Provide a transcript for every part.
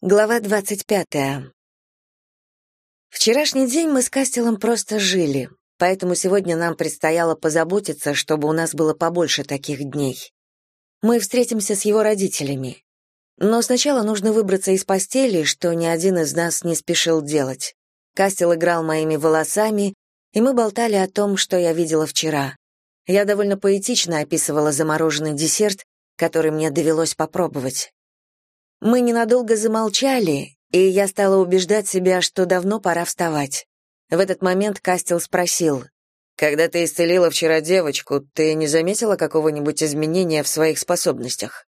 Глава двадцать пятая. Вчерашний день мы с Кастелом просто жили, поэтому сегодня нам предстояло позаботиться, чтобы у нас было побольше таких дней. Мы встретимся с его родителями. Но сначала нужно выбраться из постели, что ни один из нас не спешил делать. Кастел играл моими волосами, и мы болтали о том, что я видела вчера. Я довольно поэтично описывала замороженный десерт, который мне довелось попробовать. Мы ненадолго замолчали, и я стала убеждать себя, что давно пора вставать. В этот момент Кастел спросил, «Когда ты исцелила вчера девочку, ты не заметила какого-нибудь изменения в своих способностях?»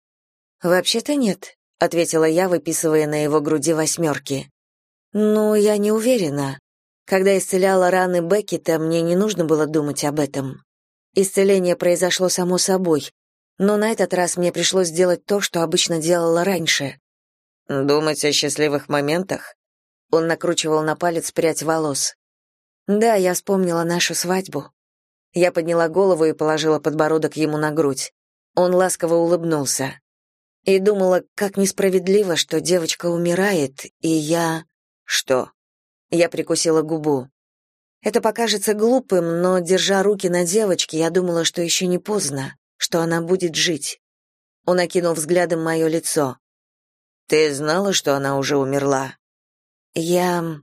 «Вообще-то нет», — ответила я, выписывая на его груди восьмерки. «Ну, я не уверена. Когда исцеляла раны Беккета, мне не нужно было думать об этом. Исцеление произошло само собой, но на этот раз мне пришлось сделать то, что обычно делала раньше. Думать о счастливых моментах? Он накручивал на палец прядь волос. Да, я вспомнила нашу свадьбу. Я подняла голову и положила подбородок ему на грудь. Он ласково улыбнулся. И думала, как несправедливо, что девочка умирает, и я... Что? Я прикусила губу. Это покажется глупым, но, держа руки на девочке, я думала, что еще не поздно что она будет жить. Он окинул взглядом мое лицо. «Ты знала, что она уже умерла?» «Я...»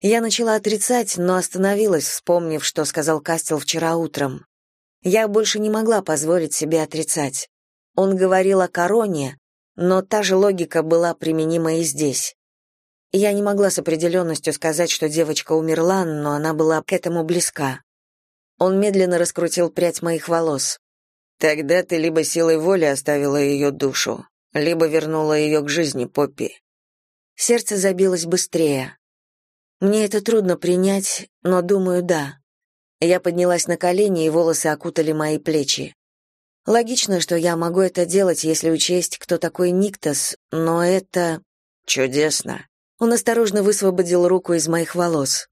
Я начала отрицать, но остановилась, вспомнив, что сказал Кастел вчера утром. Я больше не могла позволить себе отрицать. Он говорил о короне, но та же логика была применима и здесь. Я не могла с определенностью сказать, что девочка умерла, но она была к этому близка. Он медленно раскрутил прядь моих волос. Тогда ты либо силой воли оставила ее душу, либо вернула ее к жизни, Поппи. Сердце забилось быстрее. Мне это трудно принять, но думаю, да. Я поднялась на колени, и волосы окутали мои плечи. Логично, что я могу это делать, если учесть, кто такой Никтос, но это чудесно. Он осторожно высвободил руку из моих волос.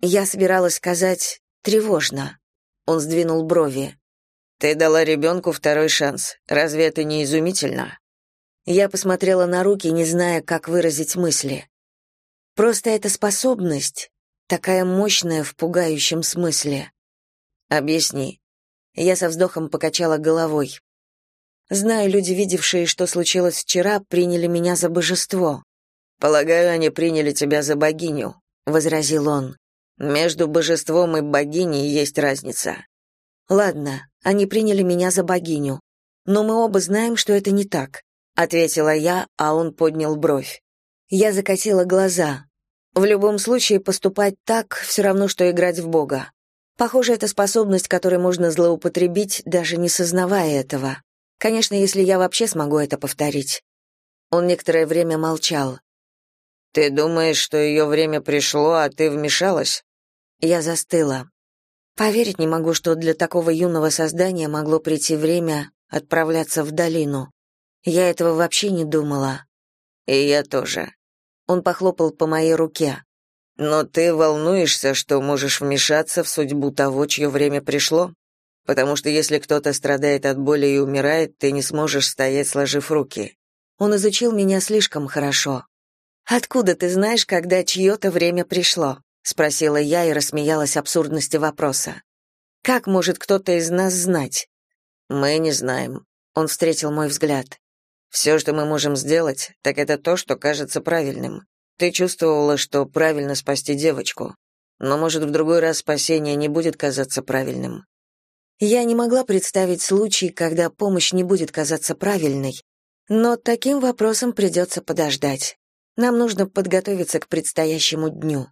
Я собиралась сказать тревожно. Он сдвинул брови. Ты дала ребенку второй шанс. Разве это не изумительно? Я посмотрела на руки, не зная, как выразить мысли. Просто эта способность, такая мощная в пугающем смысле. Объясни. Я со вздохом покачала головой. Знаю, люди, видевшие, что случилось вчера, приняли меня за божество. Полагаю, они приняли тебя за богиню, возразил он. Между божеством и богиней есть разница. Ладно, они приняли меня за богиню. Но мы оба знаем, что это не так, ответила я, а он поднял бровь. Я закатила глаза. В любом случае поступать так все равно что играть в бога. Похоже, это способность, которой можно злоупотребить, даже не сознавая этого. Конечно, если я вообще смогу это повторить. Он некоторое время молчал. Ты думаешь, что ее время пришло, а ты вмешалась? Я застыла. Поверить не могу, что для такого юного создания могло прийти время отправляться в долину. Я этого вообще не думала. И я тоже. Он похлопал по моей руке. Но ты волнуешься, что можешь вмешаться в судьбу того, чье время пришло? Потому что если кто-то страдает от боли и умирает, ты не сможешь стоять сложив руки. Он изучил меня слишком хорошо. Откуда ты знаешь, когда чье-то время пришло? спросила я и рассмеялась абсурдности вопроса. Как может кто-то из нас знать? Мы не знаем. Он встретил мой взгляд. Все, что мы можем сделать, так это то, что кажется правильным. Ты чувствовала, что правильно спасти девочку, но может в другой раз спасение не будет казаться правильным. Я не могла представить случай, когда помощь не будет казаться правильной, но таким вопросом придется подождать. Нам нужно подготовиться к предстоящему дню.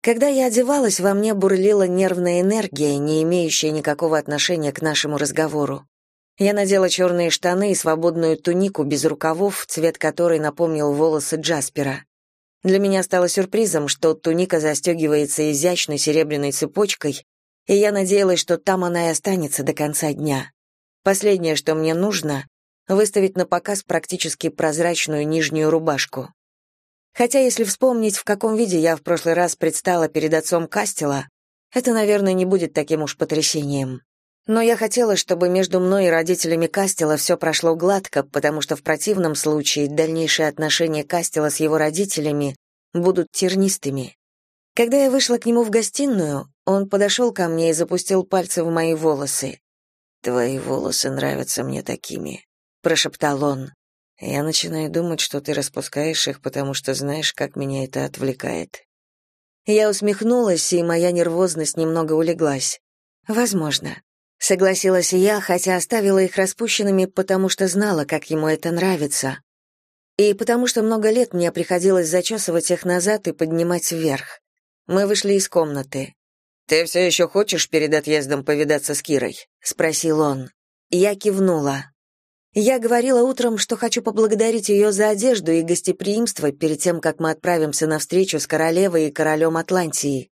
Когда я одевалась, во мне бурлила нервная энергия, не имеющая никакого отношения к нашему разговору. Я надела черные штаны и свободную тунику без рукавов, цвет которой напомнил волосы Джаспера. Для меня стало сюрпризом, что туника застегивается изящной серебряной цепочкой, и я надеялась, что там она и останется до конца дня. Последнее, что мне нужно — выставить на показ практически прозрачную нижнюю рубашку. Хотя, если вспомнить, в каком виде я в прошлый раз предстала перед отцом Кастела, это, наверное, не будет таким уж потрясением. Но я хотела, чтобы между мной и родителями Кастела все прошло гладко, потому что в противном случае дальнейшие отношения Кастела с его родителями будут тернистыми. Когда я вышла к нему в гостиную, он подошел ко мне и запустил пальцы в мои волосы. «Твои волосы нравятся мне такими», — прошептал он. «Я начинаю думать, что ты распускаешь их, потому что знаешь, как меня это отвлекает». Я усмехнулась, и моя нервозность немного улеглась. «Возможно». Согласилась я, хотя оставила их распущенными, потому что знала, как ему это нравится. И потому что много лет мне приходилось зачесывать их назад и поднимать вверх. Мы вышли из комнаты. «Ты все еще хочешь перед отъездом повидаться с Кирой?» — спросил он. Я кивнула. Я говорила утром, что хочу поблагодарить ее за одежду и гостеприимство перед тем, как мы отправимся на встречу с королевой и королем Атлантии.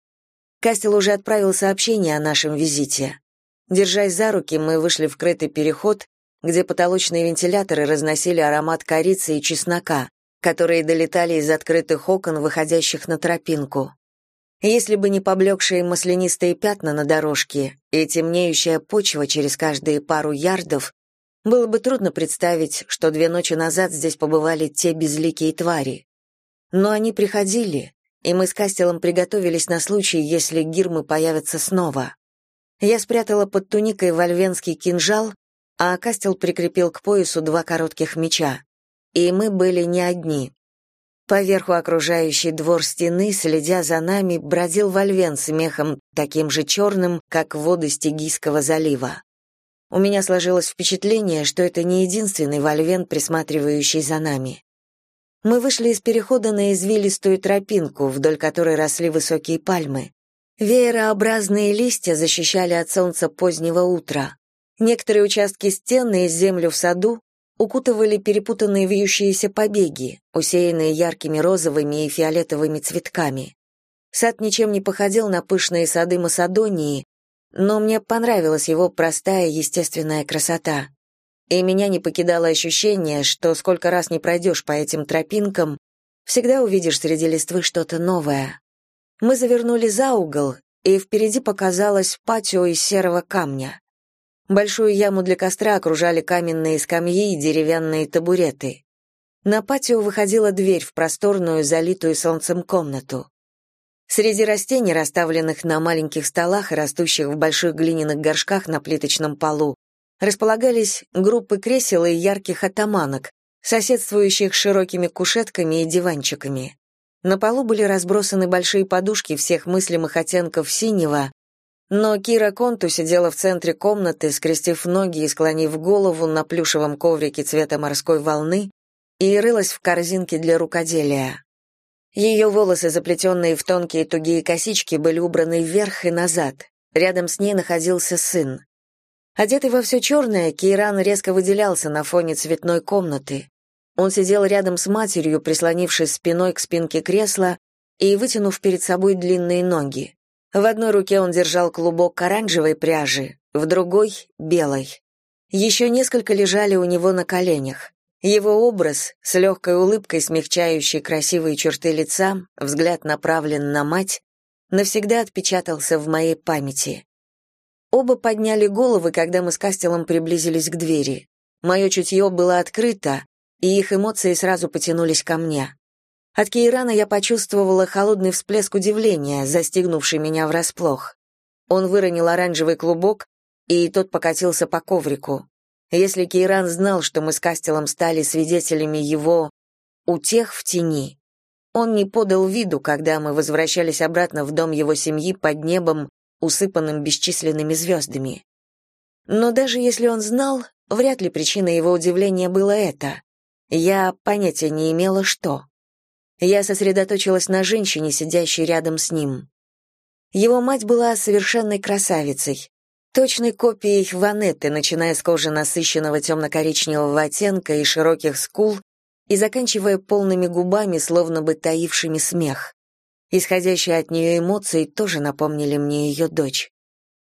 Кастел уже отправил сообщение о нашем визите. Держась за руки, мы вышли в крытый переход, где потолочные вентиляторы разносили аромат корицы и чеснока, которые долетали из открытых окон, выходящих на тропинку. Если бы не поблекшие маслянистые пятна на дорожке и темнеющая почва через каждые пару ярдов, было бы трудно представить, что две ночи назад здесь побывали те безликие твари. Но они приходили, и мы с Кастелом приготовились на случай, если гирмы появятся снова. Я спрятала под туникой вольвенский кинжал, а Кастел прикрепил к поясу два коротких меча. И мы были не одни. Поверху окружающий двор стены, следя за нами, бродил вольвен с мехом таким же черным, как воды Стигийского залива. У меня сложилось впечатление, что это не единственный вольвен, присматривающий за нами. Мы вышли из перехода на извилистую тропинку, вдоль которой росли высокие пальмы. Веерообразные листья защищали от солнца позднего утра. Некоторые участки стены и землю в саду укутывали перепутанные вьющиеся побеги, усеянные яркими розовыми и фиолетовыми цветками. Сад ничем не походил на пышные сады Масадонии, но мне понравилась его простая естественная красота. И меня не покидало ощущение, что сколько раз не пройдешь по этим тропинкам, всегда увидишь среди листвы что-то новое. Мы завернули за угол, и впереди показалось патио из серого камня. Большую яму для костра окружали каменные скамьи и деревянные табуреты. На патио выходила дверь в просторную, залитую солнцем комнату. Среди растений, расставленных на маленьких столах и растущих в больших глиняных горшках на плиточном полу, располагались группы кресел и ярких атаманок, соседствующих широкими кушетками и диванчиками. На полу были разбросаны большие подушки всех мыслимых оттенков синего, но Кира Конту сидела в центре комнаты, скрестив ноги и склонив голову на плюшевом коврике цвета морской волны и рылась в корзинке для рукоделия. Ее волосы, заплетенные в тонкие тугие косички, были убраны вверх и назад. Рядом с ней находился сын. Одетый во все черное, Кейран резко выделялся на фоне цветной комнаты. Он сидел рядом с матерью, прислонившись спиной к спинке кресла и вытянув перед собой длинные ноги. В одной руке он держал клубок оранжевой пряжи, в другой — белой. Еще несколько лежали у него на коленях. Его образ, с легкой улыбкой, смягчающей красивые черты лица, взгляд направлен на мать, навсегда отпечатался в моей памяти. Оба подняли головы, когда мы с Кастелом приблизились к двери. Мое чутье было открыто, и их эмоции сразу потянулись ко мне. От Кейрана я почувствовала холодный всплеск удивления, застигнувший меня врасплох. Он выронил оранжевый клубок, и тот покатился по коврику. Если Кейран знал, что мы с Кастелом стали свидетелями его утех в тени, он не подал виду, когда мы возвращались обратно в дом его семьи под небом, усыпанным бесчисленными звездами. Но даже если он знал, вряд ли причиной его удивления было это. Я понятия не имела, что. Я сосредоточилась на женщине, сидящей рядом с ним. Его мать была совершенной красавицей, точной копией Ванетты, начиная с кожи насыщенного темно-коричневого оттенка и широких скул и заканчивая полными губами, словно бы таившими смех. Исходящие от нее эмоции тоже напомнили мне ее дочь.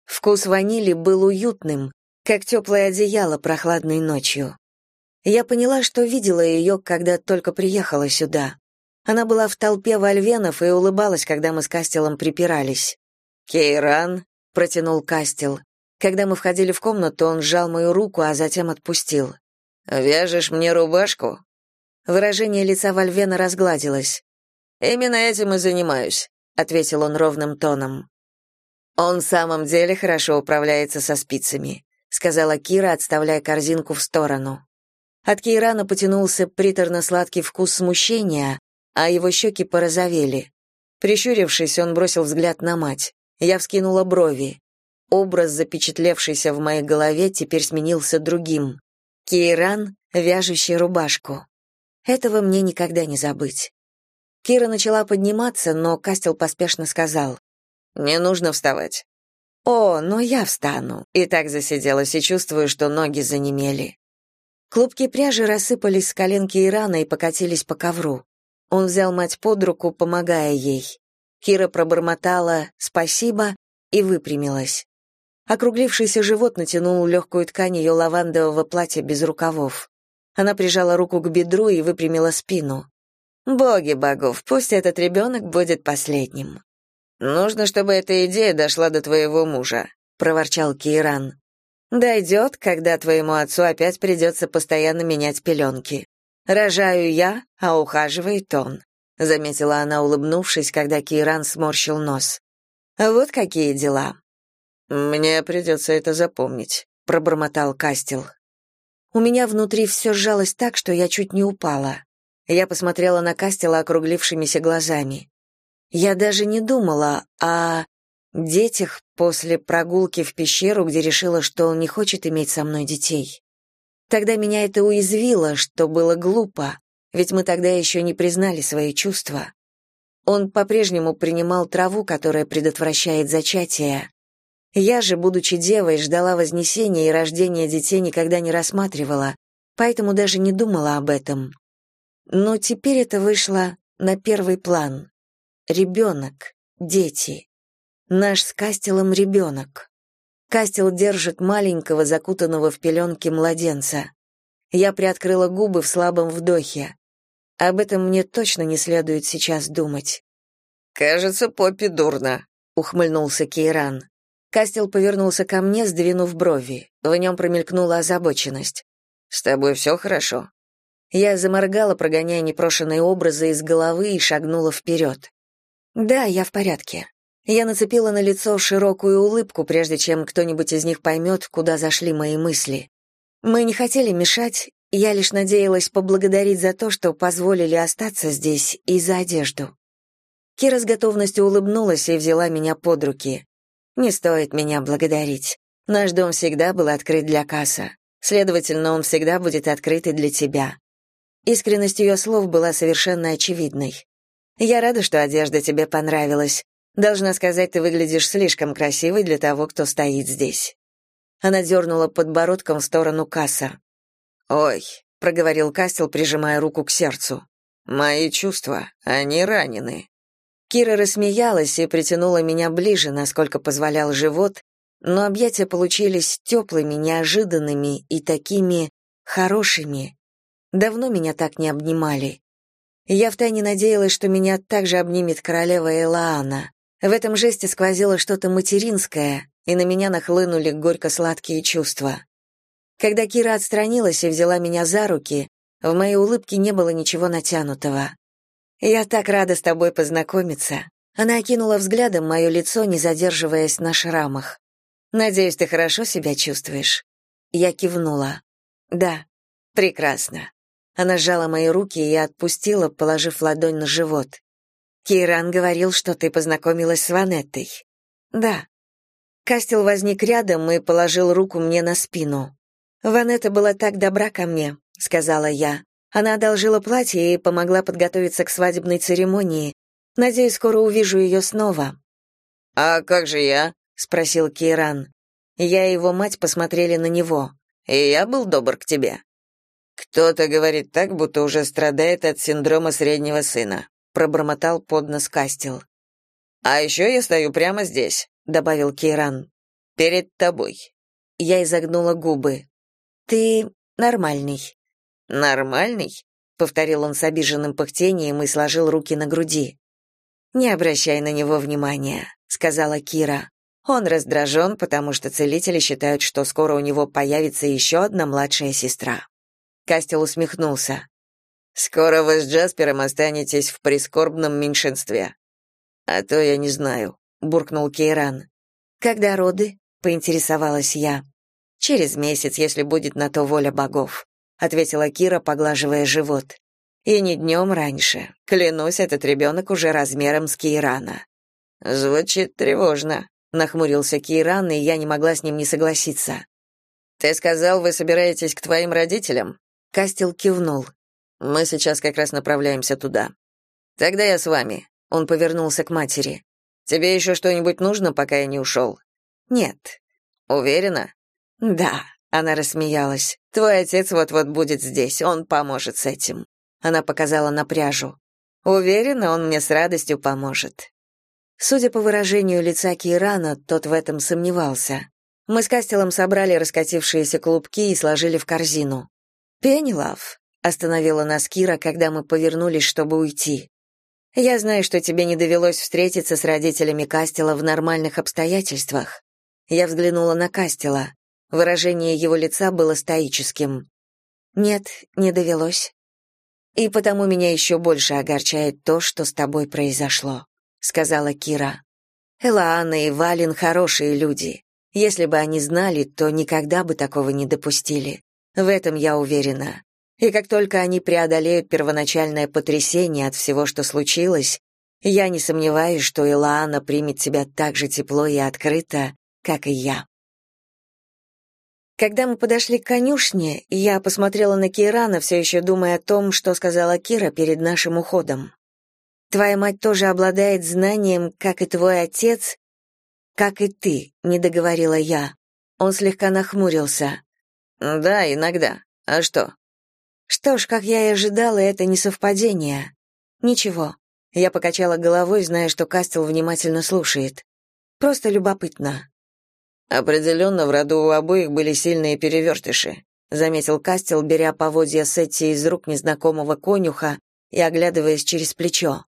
Вкус ванили был уютным, как теплое одеяло прохладной ночью. Я поняла, что видела ее, когда только приехала сюда. Она была в толпе вольвенов и улыбалась, когда мы с Кастелом припирались. «Кейран», — протянул Кастел, — Когда мы входили в комнату, он сжал мою руку, а затем отпустил. «Вяжешь мне рубашку?» Выражение лица Вальвена разгладилось. «Именно этим и занимаюсь», — ответил он ровным тоном. «Он в самом деле хорошо управляется со спицами», — сказала Кира, отставляя корзинку в сторону. От Кейрана потянулся приторно-сладкий вкус смущения, а его щеки порозовели. Прищурившись, он бросил взгляд на мать. Я вскинула брови. Образ, запечатлевшийся в моей голове, теперь сменился другим. Кейран, вяжущий рубашку. Этого мне никогда не забыть. Кира начала подниматься, но Кастел поспешно сказал. «Не нужно вставать». «О, но я встану». И так засиделась, и чувствую, что ноги занемели. Клубки пряжи рассыпались с коленки Ирана и покатились по ковру. Он взял мать под руку, помогая ей. Кира пробормотала «спасибо» и выпрямилась. Округлившийся живот натянул легкую ткань ее лавандового платья без рукавов. Она прижала руку к бедру и выпрямила спину. «Боги богов, пусть этот ребенок будет последним». «Нужно, чтобы эта идея дошла до твоего мужа», — проворчал Кейран. «Дойдет, когда твоему отцу опять придется постоянно менять пеленки. Рожаю я, а ухаживает он», — заметила она, улыбнувшись, когда Кейран сморщил нос. «Вот какие дела. «Мне придется это запомнить», — пробормотал Кастел. У меня внутри все сжалось так, что я чуть не упала. Я посмотрела на Кастела округлившимися глазами. Я даже не думала о детях после прогулки в пещеру, где решила, что он не хочет иметь со мной детей. Тогда меня это уязвило, что было глупо, ведь мы тогда еще не признали свои чувства. Он по-прежнему принимал траву, которая предотвращает зачатие, я же, будучи девой, ждала вознесения и рождения детей никогда не рассматривала, поэтому даже не думала об этом. Но теперь это вышло на первый план. Ребенок, дети. Наш с Кастелом ребенок. Кастел держит маленького, закутанного в пеленки младенца. Я приоткрыла губы в слабом вдохе. Об этом мне точно не следует сейчас думать. «Кажется, Поппи дурно», — ухмыльнулся Кейран. Кастел повернулся ко мне, сдвинув брови. В нем промелькнула озабоченность. «С тобой все хорошо?» Я заморгала, прогоняя непрошенные образы из головы и шагнула вперед. «Да, я в порядке». Я нацепила на лицо широкую улыбку, прежде чем кто-нибудь из них поймет, куда зашли мои мысли. Мы не хотели мешать, я лишь надеялась поблагодарить за то, что позволили остаться здесь и за одежду. Кира с готовностью улыбнулась и взяла меня под руки. Не стоит меня благодарить. Наш дом всегда был открыт для Касса. Следовательно, он всегда будет открыт и для тебя. Искренность ее слов была совершенно очевидной. Я рада, что одежда тебе понравилась. Должна сказать, ты выглядишь слишком красивой для того, кто стоит здесь. Она дернула подбородком в сторону Касса. «Ой», — проговорил Кастел, прижимая руку к сердцу. «Мои чувства, они ранены». Кира рассмеялась и притянула меня ближе, насколько позволял живот, но объятия получились теплыми, неожиданными и такими хорошими. Давно меня так не обнимали. Я втайне надеялась, что меня также обнимет королева Элаана. В этом жесте сквозило что-то материнское, и на меня нахлынули горько-сладкие чувства. Когда Кира отстранилась и взяла меня за руки, в моей улыбке не было ничего натянутого. «Я так рада с тобой познакомиться». Она окинула взглядом мое лицо, не задерживаясь на шрамах. «Надеюсь, ты хорошо себя чувствуешь?» Я кивнула. «Да, прекрасно». Она сжала мои руки и отпустила, положив ладонь на живот. «Кейран говорил, что ты познакомилась с Ванеттой». «Да». Кастел возник рядом и положил руку мне на спину. «Ванетта была так добра ко мне», — сказала я. Она одолжила платье и помогла подготовиться к свадебной церемонии. Надеюсь, скоро увижу ее снова. А как же я? спросил Кейран. Я и его мать посмотрели на него. И я был добр к тебе. Кто-то говорит так, будто уже страдает от синдрома среднего сына, пробормотал под нос Кастел. А еще я стою прямо здесь, добавил Кейран. Перед тобой. Я изогнула губы. Ты нормальный. «Нормальный?» — повторил он с обиженным пыхтением и сложил руки на груди. «Не обращай на него внимания», — сказала Кира. Он раздражен, потому что целители считают, что скоро у него появится еще одна младшая сестра. Кастел усмехнулся. «Скоро вы с Джаспером останетесь в прискорбном меньшинстве». «А то я не знаю», — буркнул Кейран. «Когда роды?» — поинтересовалась я. «Через месяц, если будет на то воля богов», — ответила Кира, поглаживая живот. «И не днем раньше. Клянусь, этот ребенок уже размером с Кейрана». «Звучит тревожно», нахмурился Кейран, и я не могла с ним не согласиться. Ты сказал, вы собираетесь к твоим родителям? Кастел кивнул. Мы сейчас как раз направляемся туда. Тогда я с вами. Он повернулся к матери. Тебе еще что-нибудь нужно, пока я не ушел?» Нет. Уверена? Да, она рассмеялась. Твой отец вот-вот будет здесь, он поможет с этим. Она показала на пряжу. Уверена, он мне с радостью поможет. Судя по выражению лица Кирана, тот в этом сомневался. Мы с Кастелом собрали раскатившиеся клубки и сложили в корзину. «Пеннилав», — остановила нас Кира, когда мы повернулись, чтобы уйти. «Я знаю, что тебе не довелось встретиться с родителями Кастела в нормальных обстоятельствах». Я взглянула на Кастела. Выражение его лица было стоическим. «Нет, не довелось. И потому меня еще больше огорчает то, что с тобой произошло» сказала Кира. Элаана и Валин хорошие люди. Если бы они знали, то никогда бы такого не допустили. В этом я уверена. И как только они преодолеют первоначальное потрясение от всего, что случилось, я не сомневаюсь, что Элаана примет тебя так же тепло и открыто, как и я. Когда мы подошли к конюшне, я посмотрела на Кирана, все еще думая о том, что сказала Кира перед нашим уходом. Твоя мать тоже обладает знанием, как и твой отец, как и ты, не договорила я. Он слегка нахмурился. Да, иногда. А что? Что ж, как я и ожидала, это не совпадение. Ничего. Я покачала головой, зная, что Кастел внимательно слушает. Просто любопытно. Определенно, в роду у обоих были сильные перевертыши, заметил Кастел, беря поводья Сетти из рук незнакомого конюха и оглядываясь через плечо.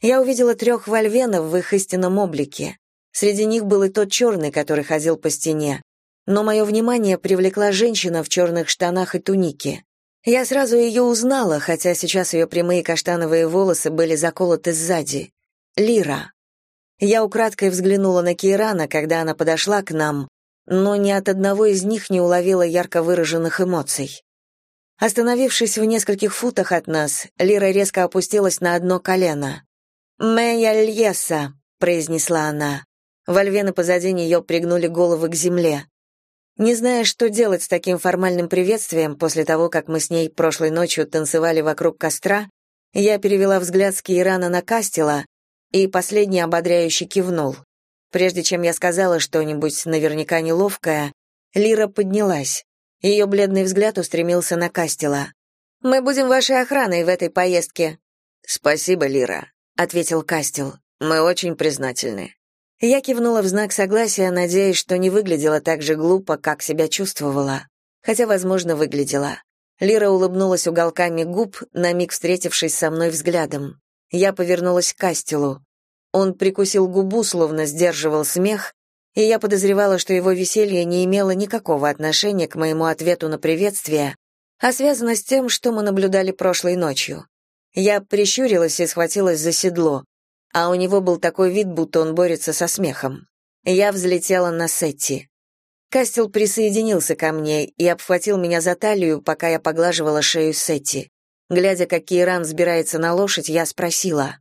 Я увидела трех вольвенов в их истинном облике. Среди них был и тот черный, который ходил по стене. Но мое внимание привлекла женщина в черных штанах и тунике. Я сразу ее узнала, хотя сейчас ее прямые каштановые волосы были заколоты сзади. Лира. Я украдкой взглянула на Кейрана, когда она подошла к нам, но ни от одного из них не уловила ярко выраженных эмоций. Остановившись в нескольких футах от нас, Лира резко опустилась на одно колено. «Мэя Льеса», — произнесла она. Вольвены позади нее пригнули головы к земле. Не зная, что делать с таким формальным приветствием после того, как мы с ней прошлой ночью танцевали вокруг костра, я перевела взгляд с Кейрана на Кастела, и последний ободряюще кивнул. Прежде чем я сказала что-нибудь наверняка неловкое, Лира поднялась. Ее бледный взгляд устремился на Кастела. «Мы будем вашей охраной в этой поездке». «Спасибо, Лира», — ответил Кастел. «Мы очень признательны». Я кивнула в знак согласия, надеясь, что не выглядела так же глупо, как себя чувствовала. Хотя, возможно, выглядела. Лира улыбнулась уголками губ, на миг встретившись со мной взглядом. Я повернулась к Кастелу. Он прикусил губу, словно сдерживал смех, и я подозревала, что его веселье не имело никакого отношения к моему ответу на приветствие, а связано с тем, что мы наблюдали прошлой ночью. Я прищурилась и схватилась за седло, а у него был такой вид, будто он борется со смехом. Я взлетела на Сетти. Кастел присоединился ко мне и обхватил меня за талию, пока я поглаживала шею Сетти. Глядя, как Кейран взбирается на лошадь, я спросила,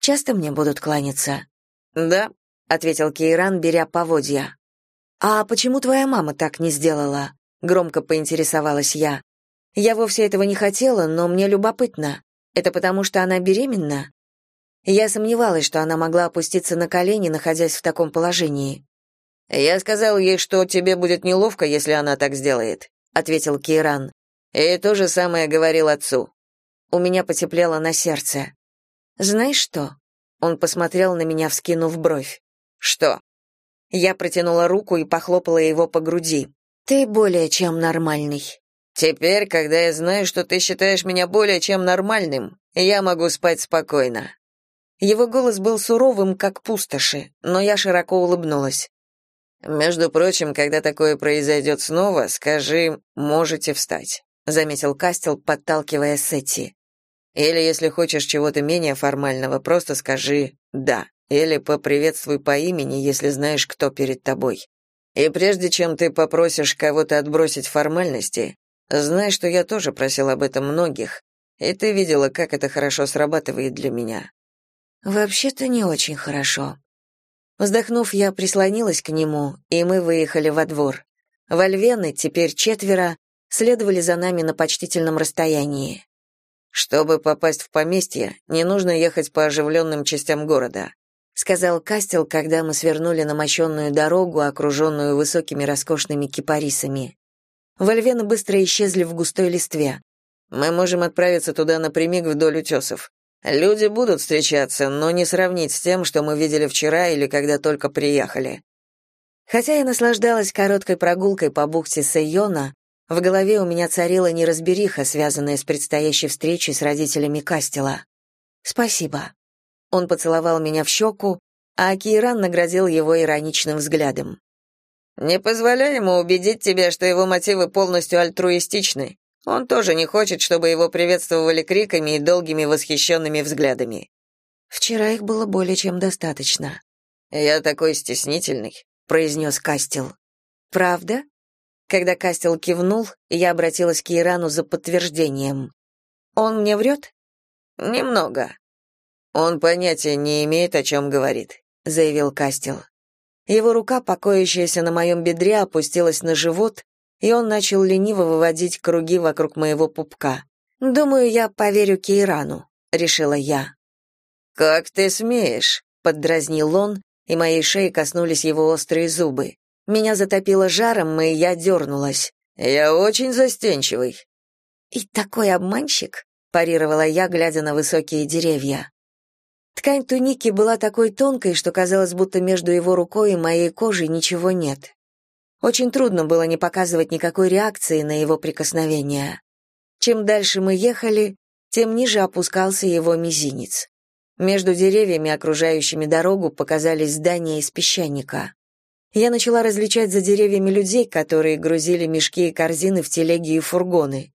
«Часто мне будут кланяться?» «Да», — ответил Кейран, беря поводья. «А почему твоя мама так не сделала?» — громко поинтересовалась я. «Я вовсе этого не хотела, но мне любопытно. Это потому, что она беременна? Я сомневалась, что она могла опуститься на колени, находясь в таком положении. Я сказал ей, что тебе будет неловко, если она так сделает, ответил Киран. И то же самое говорил отцу. У меня потеплело на сердце. Знаешь что? Он посмотрел на меня, вскинув бровь. Что? Я протянула руку и похлопала его по груди. Ты более чем нормальный. Теперь, когда я знаю, что ты считаешь меня более чем нормальным, я могу спать спокойно. Его голос был суровым, как пустоши, но я широко улыбнулась. «Между прочим, когда такое произойдет снова, скажи «можете встать», — заметил Кастел, подталкивая Сетти. «Или, если хочешь чего-то менее формального, просто скажи «да». Или поприветствуй по имени, если знаешь, кто перед тобой. И прежде чем ты попросишь кого-то отбросить формальности, знай, что я тоже просил об этом многих, и ты видела, как это хорошо срабатывает для меня. Вообще-то не очень хорошо. Вздохнув, я прислонилась к нему, и мы выехали во двор. Вольвены, теперь четверо, следовали за нами на почтительном расстоянии. Чтобы попасть в поместье, не нужно ехать по оживленным частям города сказал Кастел, когда мы свернули на мощенную дорогу, окруженную высокими роскошными кипарисами. Вольвены быстро исчезли в густой листве. Мы можем отправиться туда напрямик вдоль утесов. Люди будут встречаться, но не сравнить с тем, что мы видели вчера или когда только приехали. Хотя я наслаждалась короткой прогулкой по бухте Сейона, в голове у меня царила неразбериха, связанная с предстоящей встречей с родителями Кастела. Спасибо. Он поцеловал меня в щеку, а Киран наградил его ироничным взглядом. «Не позволяй ему убедить тебя, что его мотивы полностью альтруистичны. Он тоже не хочет, чтобы его приветствовали криками и долгими восхищенными взглядами». «Вчера их было более чем достаточно». «Я такой стеснительный», — произнес Кастел. «Правда?» Когда Кастел кивнул, я обратилась к Ирану за подтверждением. «Он мне врет?» «Немного. «Он понятия не имеет, о чем говорит», — заявил Кастел. Его рука, покоящаяся на моем бедре, опустилась на живот, и он начал лениво выводить круги вокруг моего пупка. «Думаю, я поверю Кейрану», — решила я. «Как ты смеешь?» — поддразнил он, и моей шеи коснулись его острые зубы. Меня затопило жаром, и я дернулась. «Я очень застенчивый». «И такой обманщик?» — парировала я, глядя на высокие деревья. Ткань туники была такой тонкой, что казалось, будто между его рукой и моей кожей ничего нет. Очень трудно было не показывать никакой реакции на его прикосновение. Чем дальше мы ехали, тем ниже опускался его мизинец. Между деревьями, окружающими дорогу, показались здания из песчаника. Я начала различать за деревьями людей, которые грузили мешки и корзины в телеги и фургоны.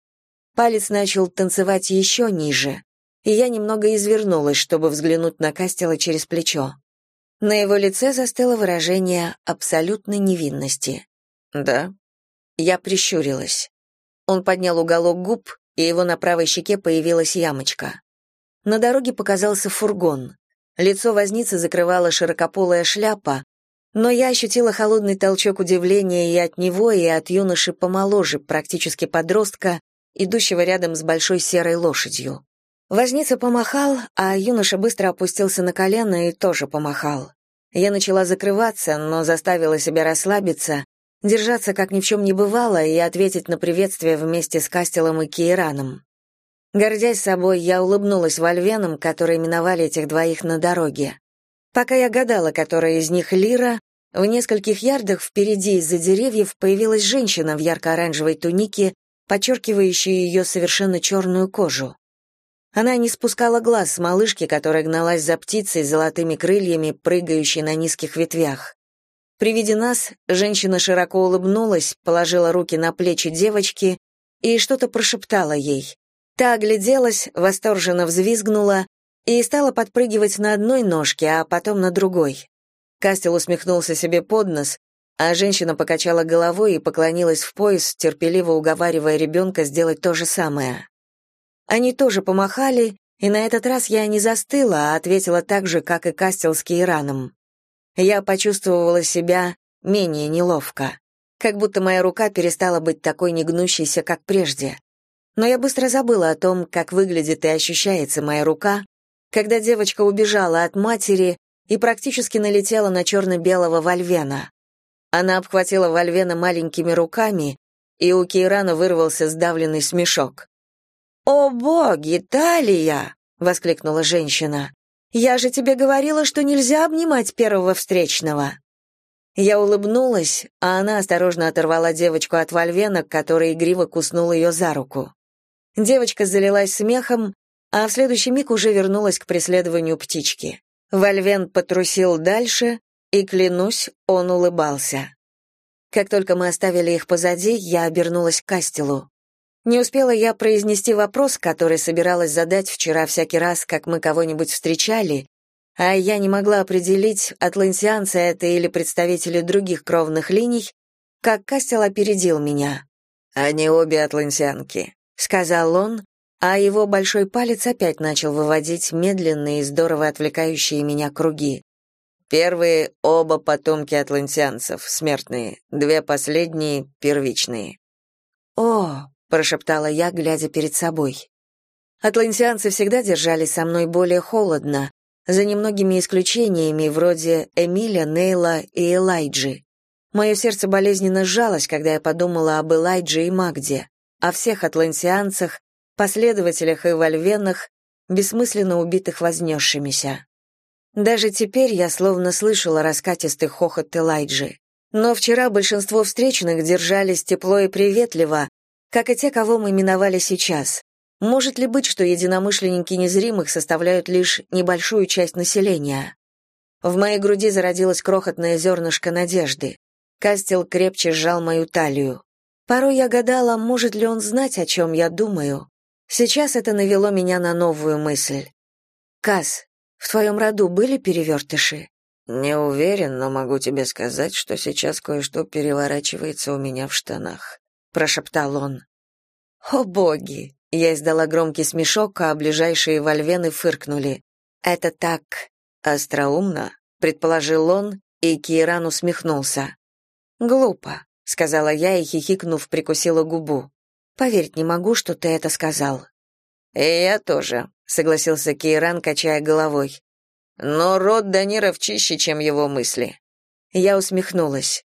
Палец начал танцевать еще ниже и я немного извернулась, чтобы взглянуть на Кастела через плечо. На его лице застыло выражение абсолютной невинности. «Да?» Я прищурилась. Он поднял уголок губ, и его на правой щеке появилась ямочка. На дороге показался фургон. Лицо возницы закрывала широкополая шляпа, но я ощутила холодный толчок удивления и от него, и от юноши помоложе, практически подростка, идущего рядом с большой серой лошадью. Возница помахал, а юноша быстро опустился на колено и тоже помахал. Я начала закрываться, но заставила себя расслабиться, держаться как ни в чем не бывало и ответить на приветствие вместе с Кастелом и Кейраном. Гордясь собой, я улыбнулась вольвенам, которые миновали этих двоих на дороге. Пока я гадала, которая из них Лира, в нескольких ярдах впереди из-за деревьев появилась женщина в ярко-оранжевой тунике, подчеркивающей ее совершенно черную кожу. Она не спускала глаз с малышки, которая гналась за птицей с золотыми крыльями, прыгающей на низких ветвях. При виде нас женщина широко улыбнулась, положила руки на плечи девочки и что-то прошептала ей. Та огляделась, восторженно взвизгнула и стала подпрыгивать на одной ножке, а потом на другой. Кастел усмехнулся себе под нос, а женщина покачала головой и поклонилась в пояс, терпеливо уговаривая ребенка сделать то же самое. Они тоже помахали, и на этот раз я не застыла, а ответила так же, как и Кастел с Кейраном. Я почувствовала себя менее неловко, как будто моя рука перестала быть такой негнущейся, как прежде. Но я быстро забыла о том, как выглядит и ощущается моя рука, когда девочка убежала от матери и практически налетела на черно-белого Вольвена. Она обхватила Вольвена маленькими руками, и у Кейрана вырвался сдавленный смешок. «О боги, Талия!» — воскликнула женщина. «Я же тебе говорила, что нельзя обнимать первого встречного». Я улыбнулась, а она осторожно оторвала девочку от Вольвена, который игриво куснул ее за руку. Девочка залилась смехом, а в следующий миг уже вернулась к преследованию птички. Вальвен потрусил дальше, и, клянусь, он улыбался. Как только мы оставили их позади, я обернулась к Кастелу. Не успела я произнести вопрос, который собиралась задать вчера всякий раз, как мы кого-нибудь встречали, а я не могла определить, атлантианцы это или представители других кровных линий, как Кастел опередил меня. «Они обе атлантианки», — сказал он, а его большой палец опять начал выводить медленные и здорово отвлекающие меня круги. Первые — оба потомки атлантианцев, смертные, две последние — первичные. «О!» — прошептала я, глядя перед собой. Атлантианцы всегда держались со мной более холодно, за немногими исключениями, вроде Эмиля, Нейла и Элайджи. Мое сердце болезненно сжалось, когда я подумала об Элайдже и Магде, о всех атлантианцах, последователях и вольвенах, бессмысленно убитых вознесшимися. Даже теперь я словно слышала раскатистый хохот Элайджи. Но вчера большинство встречных держались тепло и приветливо, как и те, кого мы миновали сейчас. Может ли быть, что единомышленники незримых составляют лишь небольшую часть населения? В моей груди зародилось крохотное зернышко надежды. Кастел крепче сжал мою талию. Порой я гадала, может ли он знать, о чем я думаю. Сейчас это навело меня на новую мысль. «Кас, в твоем роду были перевертыши?» «Не уверен, но могу тебе сказать, что сейчас кое-что переворачивается у меня в штанах», — прошептал он. «О боги!» — я издала громкий смешок, а ближайшие вольвены фыркнули. «Это так остроумно», — предположил он, и Киран усмехнулся. «Глупо», — сказала я и, хихикнув, прикусила губу. Поверить не могу, что ты это сказал. И я тоже, согласился Кейран, качая головой. Но род Даниров чище, чем его мысли. Я усмехнулась.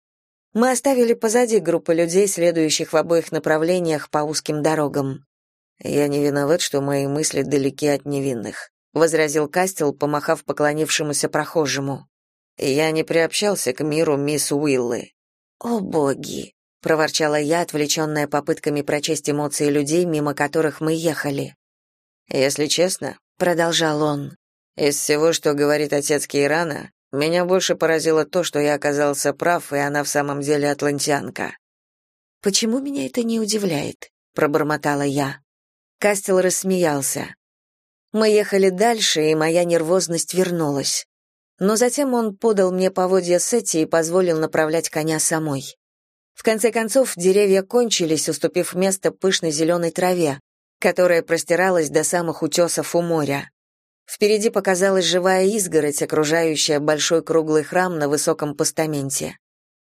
Мы оставили позади группу людей, следующих в обоих направлениях по узким дорогам. Я не виноват, что мои мысли далеки от невинных, возразил Кастел, помахав поклонившемуся прохожему. Я не приобщался к миру мисс Уиллы. О боги, проворчала я, отвлеченная попытками прочесть эмоции людей, мимо которых мы ехали. Если честно, продолжал он, из всего, что говорит отец Кейрана, меня больше поразило то, что я оказался прав, и она в самом деле атлантианка. Почему меня это не удивляет? пробормотала я. Кастел рассмеялся. Мы ехали дальше, и моя нервозность вернулась. Но затем он подал мне поводья Сетти и позволил направлять коня самой. В конце концов, деревья кончились, уступив место пышной зеленой траве, которая простиралась до самых утесов у моря. Впереди показалась живая изгородь, окружающая большой круглый храм на высоком постаменте.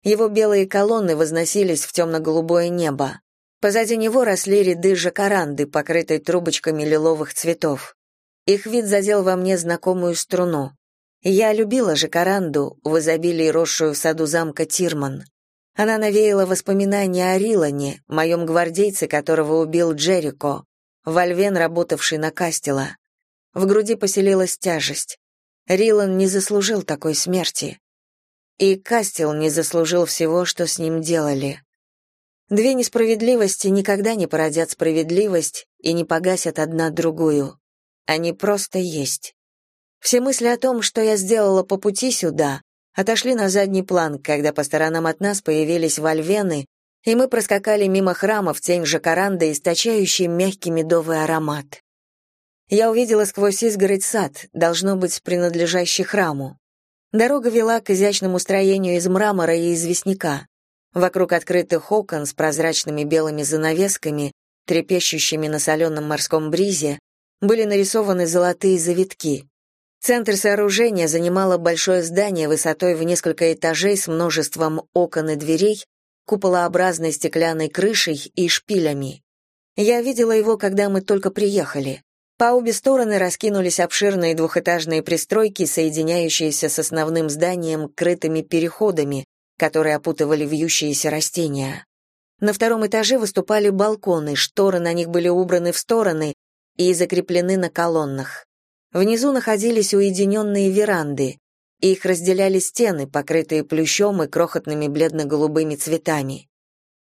Его белые колонны возносились в темно-голубое небо. Позади него росли ряды жакаранды, покрытой трубочками лиловых цветов. Их вид задел во мне знакомую струну. Я любила жакаранду, в изобилии росшую в саду замка Тирман. Она навеяла воспоминания о Рилане, моем гвардейце, которого убил Джерико, Вальвен, работавший на Кастела. В груди поселилась тяжесть. Рилан не заслужил такой смерти. И Кастел не заслужил всего, что с ним делали. Две несправедливости никогда не породят справедливость и не погасят одна другую. Они просто есть. Все мысли о том, что я сделала по пути сюда, отошли на задний план, когда по сторонам от нас появились вольвены, и мы проскакали мимо храма в тень жакаранды, источающий мягкий медовый аромат. Я увидела сквозь изгородь сад, должно быть, принадлежащий храму. Дорога вела к изящному строению из мрамора и известняка. Вокруг открытых окон с прозрачными белыми занавесками, трепещущими на соленом морском бризе, были нарисованы золотые завитки. Центр сооружения занимало большое здание высотой в несколько этажей с множеством окон и дверей, куполообразной стеклянной крышей и шпилями. Я видела его, когда мы только приехали. По обе стороны раскинулись обширные двухэтажные пристройки, соединяющиеся с основным зданием крытыми переходами, которые опутывали вьющиеся растения. На втором этаже выступали балконы, шторы на них были убраны в стороны и закреплены на колоннах. Внизу находились уединенные веранды. Их разделяли стены, покрытые плющом и крохотными бледно-голубыми цветами.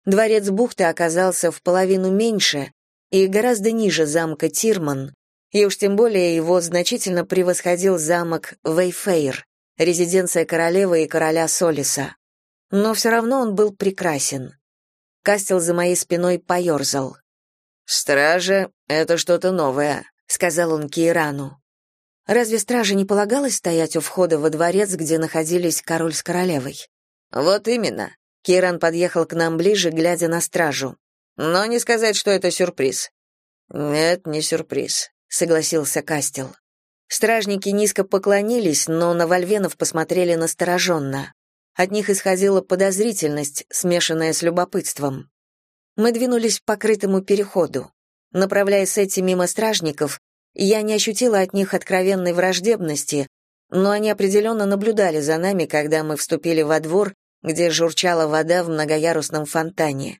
Дворец бухты оказался в половину меньше и гораздо ниже замка Тирман, и уж тем более его значительно превосходил замок Вейфейр, резиденция королевы и короля Солиса. Но все равно он был прекрасен. Кастел за моей спиной поерзал. «Стража — это что-то новое», — сказал он Кейрану. Разве страже не полагалось стоять у входа во дворец, где находились король с королевой? Вот именно. Кейран подъехал к нам ближе, глядя на стражу. Но не сказать, что это сюрприз. Нет, не сюрприз, согласился Кастел. Стражники низко поклонились, но на Вольвенов посмотрели настороженно. От них исходила подозрительность, смешанная с любопытством. Мы двинулись к покрытому переходу. Направляясь с этим мимо стражников, я не ощутила от них откровенной враждебности, но они определенно наблюдали за нами, когда мы вступили во двор, где журчала вода в многоярусном фонтане.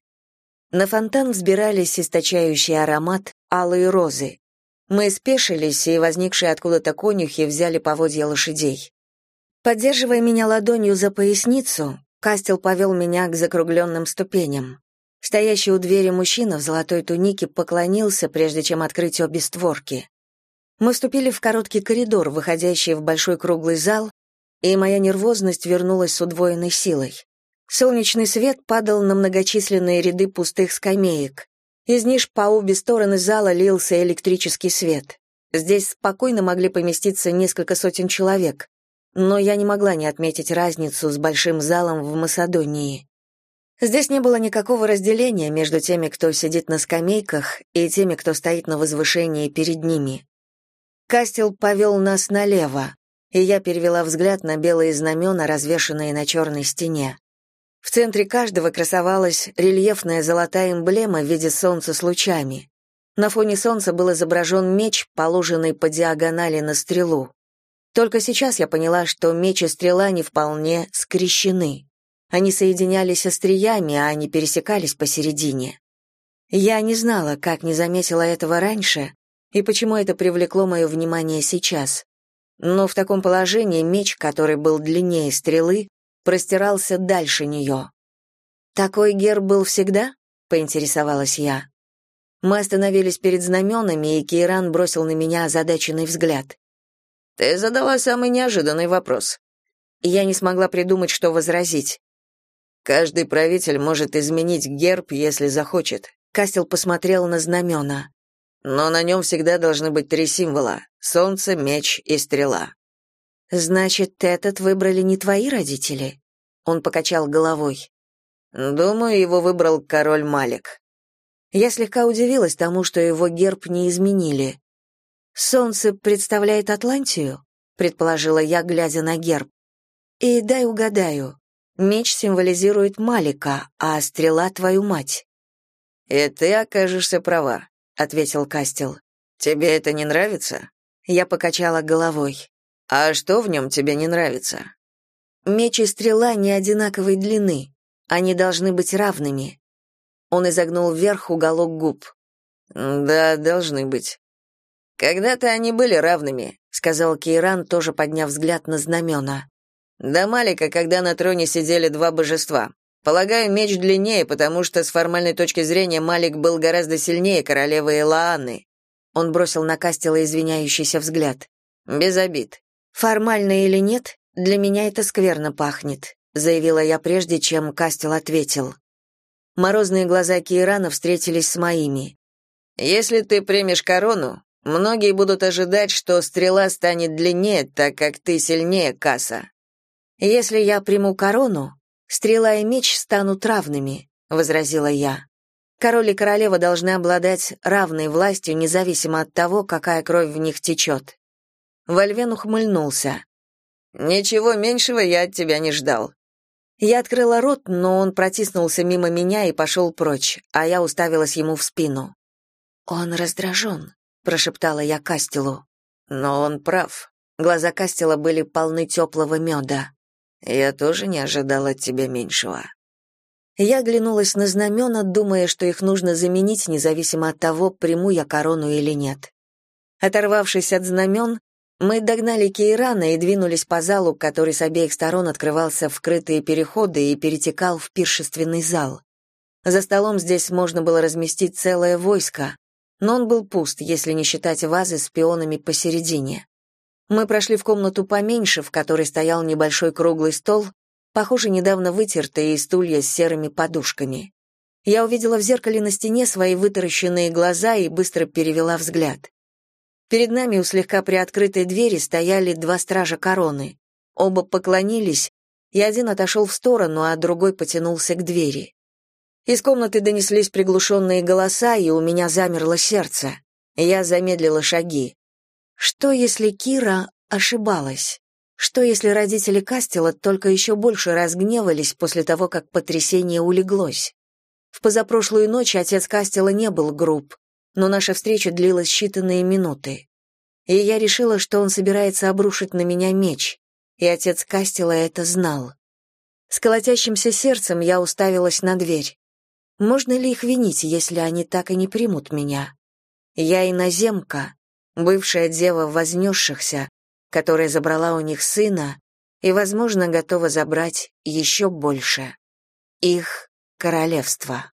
На фонтан взбирались источающий аромат алые розы. Мы спешились, и возникшие откуда-то конюхи взяли поводья лошадей. Поддерживая меня ладонью за поясницу, Кастел повел меня к закругленным ступеням. Стоящий у двери мужчина в золотой тунике поклонился, прежде чем открыть обе створки. Мы вступили в короткий коридор, выходящий в большой круглый зал, и моя нервозность вернулась с удвоенной силой. Солнечный свет падал на многочисленные ряды пустых скамеек. Из ниш по обе стороны зала лился электрический свет. Здесь спокойно могли поместиться несколько сотен человек, но я не могла не отметить разницу с большим залом в Масадонии. Здесь не было никакого разделения между теми, кто сидит на скамейках, и теми, кто стоит на возвышении перед ними. Кастел повел нас налево, и я перевела взгляд на белые знамена, развешанные на черной стене. В центре каждого красовалась рельефная золотая эмблема в виде солнца с лучами. На фоне солнца был изображен меч, положенный по диагонали на стрелу. Только сейчас я поняла, что меч и стрела не вполне скрещены. Они соединялись остриями, а не пересекались посередине. Я не знала, как не заметила этого раньше, и почему это привлекло мое внимание сейчас. Но в таком положении меч, который был длиннее стрелы, простирался дальше нее. «Такой герб был всегда?» — поинтересовалась я. Мы остановились перед знаменами, и Кейран бросил на меня озадаченный взгляд. «Ты задала самый неожиданный вопрос». Я не смогла придумать, что возразить. «Каждый правитель может изменить герб, если захочет». Кастел посмотрел на знамена но на нем всегда должны быть три символа — солнце, меч и стрела. «Значит, этот выбрали не твои родители?» Он покачал головой. «Думаю, его выбрал король Малик». Я слегка удивилась тому, что его герб не изменили. «Солнце представляет Атлантию?» — предположила я, глядя на герб. «И дай угадаю, меч символизирует Малика, а стрела — твою мать». «И ты окажешься права», — ответил Кастел. «Тебе это не нравится?» Я покачала головой. «А что в нем тебе не нравится?» «Меч и стрела не одинаковой длины. Они должны быть равными». Он изогнул вверх уголок губ. «Да, должны быть». «Когда-то они были равными», — сказал Кейран, тоже подняв взгляд на знамена. «До Малика, когда на троне сидели два божества. Полагаю, меч длиннее, потому что с формальной точки зрения Малик был гораздо сильнее королевы Элааны. Он бросил на Кастела извиняющийся взгляд. Без обид. Формально или нет, для меня это скверно пахнет, заявила я прежде, чем Кастел ответил. Морозные глаза Кирана встретились с моими. Если ты примешь корону, многие будут ожидать, что стрела станет длиннее, так как ты сильнее Каса. Если я приму корону, Стрела и меч станут равными, возразила я. Король и королева должны обладать равной властью, независимо от того, какая кровь в них течет». Вольвен ухмыльнулся. Ничего меньшего я от тебя не ждал. Я открыла рот, но он протиснулся мимо меня и пошел прочь, а я уставилась ему в спину. Он раздражен», — прошептала я Кастелу. Но он прав. Глаза Кастела были полны теплого меда. Я тоже не ожидала от тебя меньшего. Я оглянулась на знамена, думая, что их нужно заменить, независимо от того, приму я корону или нет. Оторвавшись от знамен, мы догнали Кейрана и двинулись по залу, который с обеих сторон открывался в крытые переходы и перетекал в пиршественный зал. За столом здесь можно было разместить целое войско, но он был пуст, если не считать вазы с пионами посередине. Мы прошли в комнату поменьше, в которой стоял небольшой круглый стол, похоже, недавно вытертые стулья с серыми подушками. Я увидела в зеркале на стене свои вытаращенные глаза и быстро перевела взгляд. Перед нами у слегка приоткрытой двери стояли два стража короны. Оба поклонились, и один отошел в сторону, а другой потянулся к двери. Из комнаты донеслись приглушенные голоса, и у меня замерло сердце. Я замедлила шаги. Что, если Кира ошибалась? Что, если родители Кастела только еще больше разгневались после того, как потрясение улеглось? В позапрошлую ночь отец Кастела не был груб, но наша встреча длилась считанные минуты. И я решила, что он собирается обрушить на меня меч, и отец Кастела это знал. С колотящимся сердцем я уставилась на дверь. Можно ли их винить, если они так и не примут меня? Я иноземка, бывшая дева вознесшихся, которая забрала у них сына и, возможно, готова забрать еще больше. Их королевство.